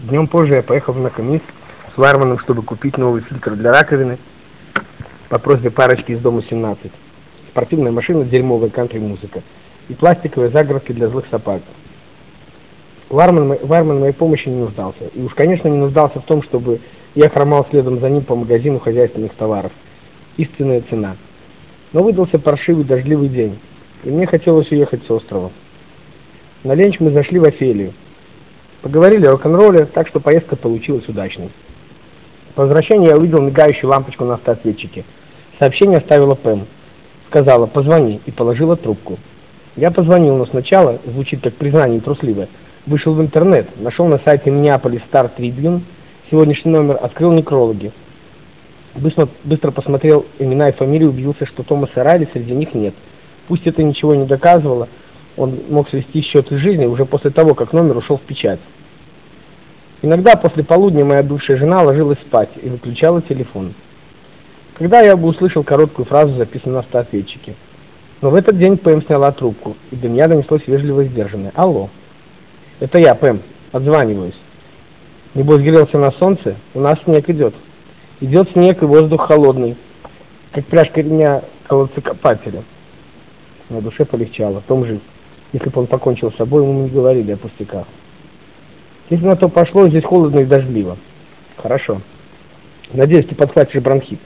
Днем позже я поехал на комисс с Варманом, чтобы купить новый фильтр для раковины по просьбе парочки из дома 17. Спортивная машина, дерьмовая кантри-музыка и пластиковые загородки для злых собак. Варман, Варман моей помощи не нуждался. И уж, конечно, не нуждался в том, чтобы я хромал следом за ним по магазину хозяйственных товаров. Истинная цена. Но выдался паршивый дождливый день, и мне хотелось уехать с острова. На ленч мы зашли в Офелию. Поговорили о рок-н-ролле, так что поездка получилась удачной. По возвращении я увидел мигающую лампочку на автоответчике. Сообщение оставила Пэм. Сказала «позвони» и положила трубку. Я позвонил, но сначала, звучит как признание трусливое, вышел в интернет, нашел на сайте Minneapolis Star Tribune, сегодняшний номер, открыл некрологи. Быстро, быстро посмотрел имена и фамилии, убедился, что Томаса Райли среди них нет. Пусть это ничего не доказывало, он мог свести счеты жизни уже после того, как номер ушел в печать. Иногда после полудня моя бывшая жена ложилась спать и выключала телефон. Когда я бы услышал короткую фразу, записанную на автоответчике. Но в этот день Пэм сняла трубку, и до меня донеслось вежливо сдержанное «Алло». «Это я, Пэм. Отзваниваюсь». Небось грелся на солнце? У нас снег идет. Идет снег и воздух холодный, как пряжка ремня колодцекопателя. На душе полегчало. Том жив. Если бы он покончил с собой, ему не говорили о пустяках. Если на то пошло, здесь холодно и дождливо. Хорошо. Надеюсь, ты подхватишь бронхит.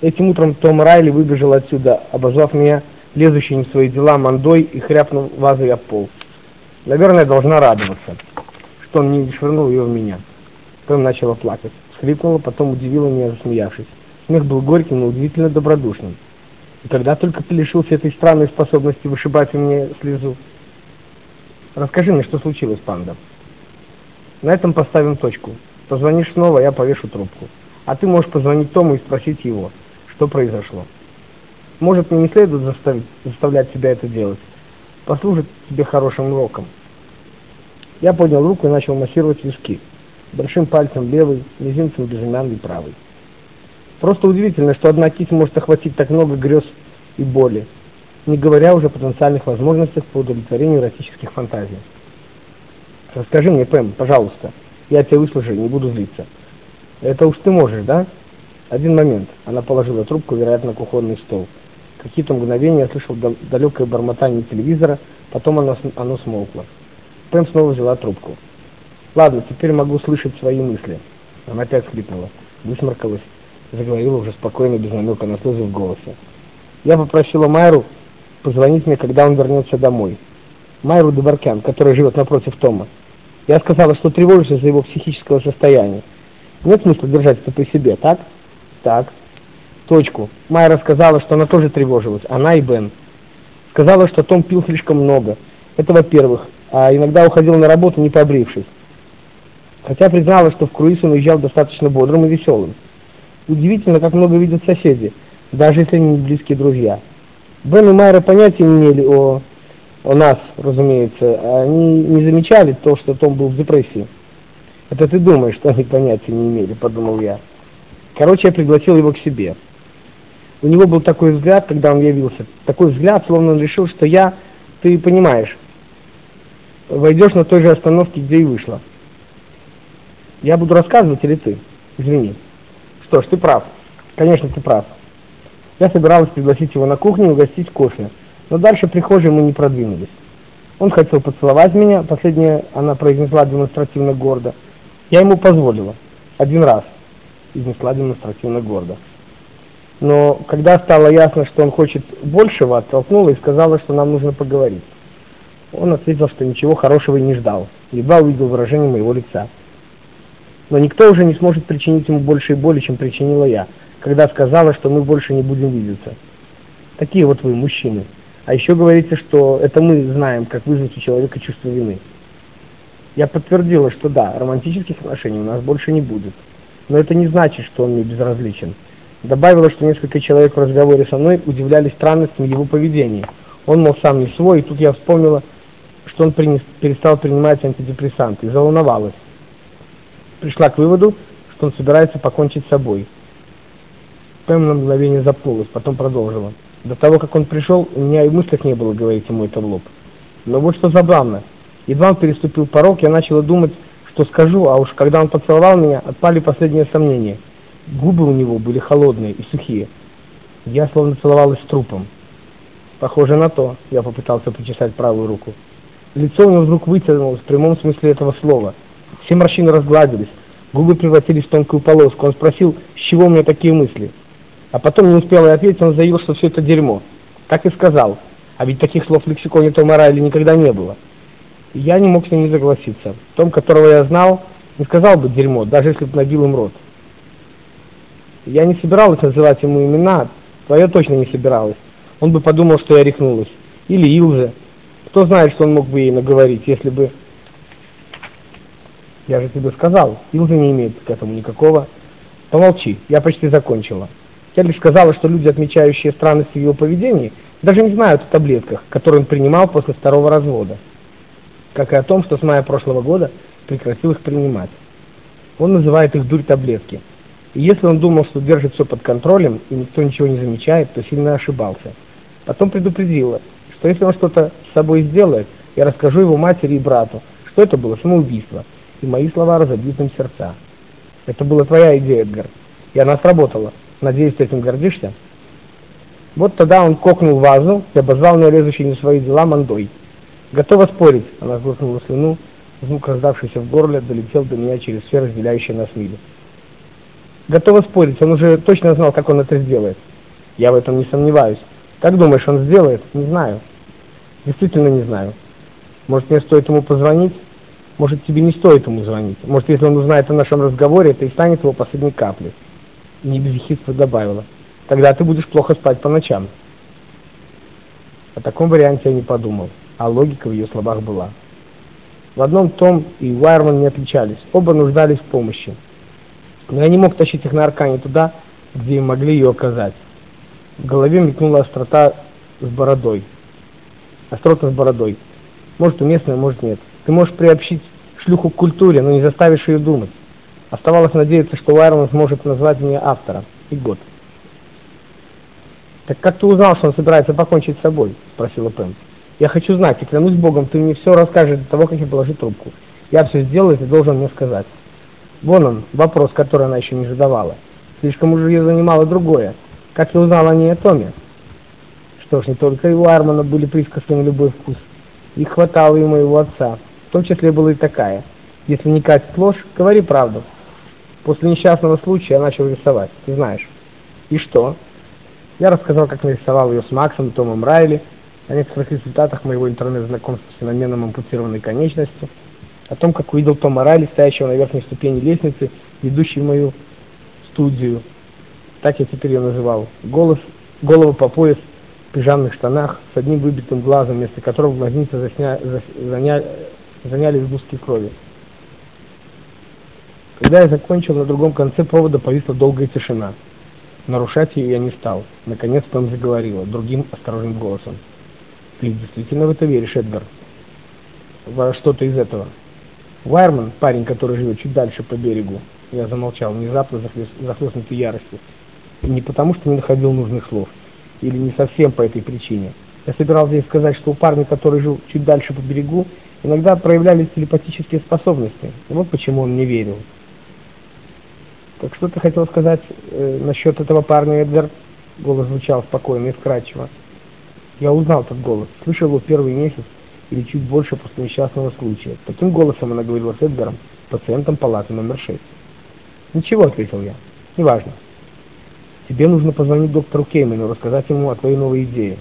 Этим утром Том Райли выбежал отсюда, обозвав меня лезущей в свои дела мандой и хряпнул вазой об пол. Наверное, должна радоваться, что он не швырнул ее в меня. Том начала плакать. Скрипнула, потом удивила меня, засмеявшись. Смех был горьким, но удивительно добродушным. И когда только ты лишился этой странной способности вышибать у меня слезу? Расскажи мне, что случилось, панда. На этом поставим точку. Позвонишь снова, я повешу трубку. А ты можешь позвонить Тому и спросить его, что произошло. Может, мне не следует заставить, заставлять тебя это делать. Послужит тебе хорошим уроком. Я поднял руку и начал массировать виски. Большим пальцем левый, мизинцем безымянный правый. Просто удивительно, что одна кисть может охватить так много грез и боли, не говоря уже о потенциальных возможностях по удовлетворению эротических фантазий. Расскажи мне, Пэм, пожалуйста. Я тебя выслушаю, не буду злиться. Это уж ты можешь, да? Один момент. Она положила трубку, вероятно, кухонный стол. Какие-то мгновения я слышал далекое бормотание телевизора, потом оно, оно смолкло. Пэм снова взяла трубку. Ладно, теперь могу слышать свои мысли. Она опять схлипнула, высморкалась заговорила уже спокойно, без намека на слезы в голосе. Я попросила Майру позвонить мне, когда он вернется домой. Майру Дебаркян, который живет напротив Тома. Я сказала, что тревожусь за его психического состояния. Нет смысла держать это при себе, так? Так. Точку. Майра сказала, что она тоже тревожилась, она и Бен. Сказала, что Том пил слишком много. Это во-первых. А иногда уходил на работу, не побрившись. Хотя признала, что в круиз он уезжал достаточно бодрым и веселым. Удивительно, как много видят соседи, даже если они не близкие друзья. Бен и Майра понятия не имели о нас, разумеется. Они не замечали то, что Том был в депрессии. Это ты думаешь, что они понятия не имели, подумал я. Короче, я пригласил его к себе. У него был такой взгляд, когда он явился. Такой взгляд, словно он решил, что я, ты понимаешь, войдешь на той же остановке, где и вышла. Я буду рассказывать или ты? Извини. Что ж, ты прав. Конечно, ты прав. Я собиралась пригласить его на кухню и угостить кофе, но дальше прихожей мы не продвинулись. Он хотел поцеловать меня, последнее она произнесла демонстративно гордо. Я ему позволила. Один раз. Изнесла демонстративно гордо. Но когда стало ясно, что он хочет большего, оттолкнула и сказала, что нам нужно поговорить. Он ответил, что ничего хорошего и не ждал. Едва увидел выражение моего лица но никто уже не сможет причинить ему большей боли, чем причинила я, когда сказала, что мы больше не будем видеться. Такие вот вы, мужчины. А еще говорите, что это мы знаем, как вызвать у человека чувство вины. Я подтвердила, что да, романтических отношений у нас больше не будет. Но это не значит, что он мне безразличен. Добавила, что несколько человек в разговоре со мной удивлялись странностям его поведения. Он, мол, сам не свой, и тут я вспомнила, что он принес, перестал принимать антидепрессанты, и заволновалась пришла к выводу, что он собирается покончить с собой. Пэм на мгновение запнулась, потом продолжила. До того, как он пришел, у меня и в мыслях не было говорить ему это в лоб. Но вот что забавно. Едва он переступил порог, я начала думать, что скажу, а уж когда он поцеловал меня, отпали последние сомнения. Губы у него были холодные и сухие. Я словно целовалась с трупом. Похоже на то, я попытался почесать правую руку. Лицо у него вдруг вытянулось в прямом смысле этого слова. Все морщины разгладились, губы превратились в тонкую полоску. Он спросил, с чего у меня такие мысли. А потом не успел я ответить, он заявил, что все это дерьмо. Так и сказал. А ведь таких слов в лексиконе Тома Райли никогда не было. И я не мог с ним не согласиться. Том, которого я знал, не сказал бы дерьмо, даже если бы набил им рот. Я не собиралась называть ему имена, твоя точно не собиралась. Он бы подумал, что я рехнулась. Или Илза. Кто знает, что он мог бы ей наговорить, если бы... Я же тебе сказал, Илза не имеет к этому никакого... Помолчи, я почти закончила. Я лишь сказала, что люди, отмечающие странности в его поведении, даже не знают о таблетках, которые он принимал после второго развода. Как и о том, что с мая прошлого года прекратил их принимать. Он называет их дурь-таблетки. И если он думал, что держит все под контролем, и никто ничего не замечает, то сильно ошибался. Потом предупредила, что если он что-то с собой сделает, я расскажу его матери и брату, что это было самоубийство, и мои слова разобьют им сердца. Это была твоя идея, Эдгар, и она сработала. Надеюсь, ты этим гордишься? Вот тогда он кокнул вазу и обозвал меня лезущей не свои дела мандой. Готова спорить, она сглотнула слюну, звук, раздавшийся в горле, долетел до меня через все разделяющие нас мили. Готова спорить, он уже точно знал, как он это сделает. Я в этом не сомневаюсь. Как думаешь, он сделает? Не знаю. Действительно не знаю. Может, мне стоит ему позвонить? Может, тебе не стоит ему звонить? Может, если он узнает о нашем разговоре, это и станет его последней каплей не без ехидства добавила. Тогда ты будешь плохо спать по ночам. О таком варианте я не подумал, а логика в ее словах была. В одном Том и Уайерман не отличались, оба нуждались в помощи. Но я не мог тащить их на аркане туда, где им могли ее оказать. В голове мелькнула острота с бородой. Острота с бородой. Может уместная, может нет. Ты можешь приобщить шлюху к культуре, но не заставишь ее думать. Оставалось надеяться, что Лайерман сможет назвать мне автора и год. «Так как ты узнал, что он собирается покончить с собой?» – спросила Пэм. «Я хочу знать, и клянусь Богом, ты мне все расскажешь до того, как я положу трубку. Я все сделаю, и ты должен мне сказать». Вон он, вопрос, который она еще не задавала. Слишком уже ее занимало другое. Как я узнал о ней о Томе? Что ж, не только и у Армана были присказки на любой вкус. Их хватало и моего отца. В том числе была и такая. Если не катит ложь, говори правду. После несчастного случая я начал рисовать, ты знаешь. И что? Я рассказал, как нарисовал ее с Максом и Томом Райли, о некоторых результатах моего интернет-знакомства с феноменом ампутированной конечности, о том, как увидел Тома Райли, стоящего на верхней ступени лестницы, ведущей в мою студию. Так я теперь ее называл. Голос, голову по пояс в пижамных штанах, с одним выбитым глазом, вместо которого в глазнице засня, заня, заняли сгустки крови. Когда я закончил, на другом конце провода повисла долгая тишина. Нарушать ее я не стал. Наконец Пэм заговорила, другим осторожным голосом. «Ты действительно в это веришь, Эдгар?» «Во что-то из этого». Вайерман, парень, который живет чуть дальше по берегу, я замолчал, внезапно захлестнутый яростью. И не потому, что не находил нужных слов, или не совсем по этой причине. Я собирался здесь сказать, что у парня, который жил чуть дальше по берегу, иногда проявлялись телепатические способности. Вот почему он не верил. Так что ты хотел сказать э, насчет этого парня, Эдгар? Голос звучал спокойно и вкрадчиво. Я узнал этот голос, слышал его первый месяц или чуть больше после несчастного случая. Таким голосом она говорила с Эдгаром, пациентом палаты номер 6. «Ничего», — ответил я, — «неважно. Тебе нужно позвонить доктору Кеймену, рассказать ему о твоей новой идее».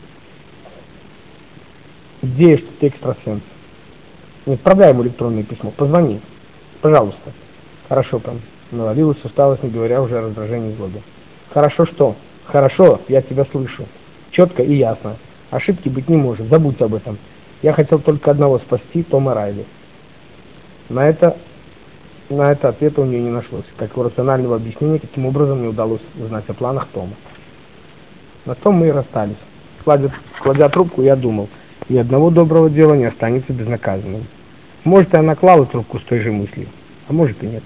«Идея, что ты экстрасенс». Не отправляй ему электронное письмо, позвони. Пожалуйста. Хорошо, Пэм. Навалилась усталость, не говоря уже о раздражении и злобе. «Хорошо что? Хорошо, я тебя слышу. Четко и ясно. Ошибки быть не может, забудь об этом. Я хотел только одного спасти, Тома Райли». На это, на это ответа у нее не нашлось, как и рационального объяснения, каким образом мне удалось узнать о планах Тома. На том мы и расстались. Кладя, кладя трубку, я думал, ни одного доброго дела не останется безнаказанным. Может, и она клала трубку с той же мыслью, а может и нет.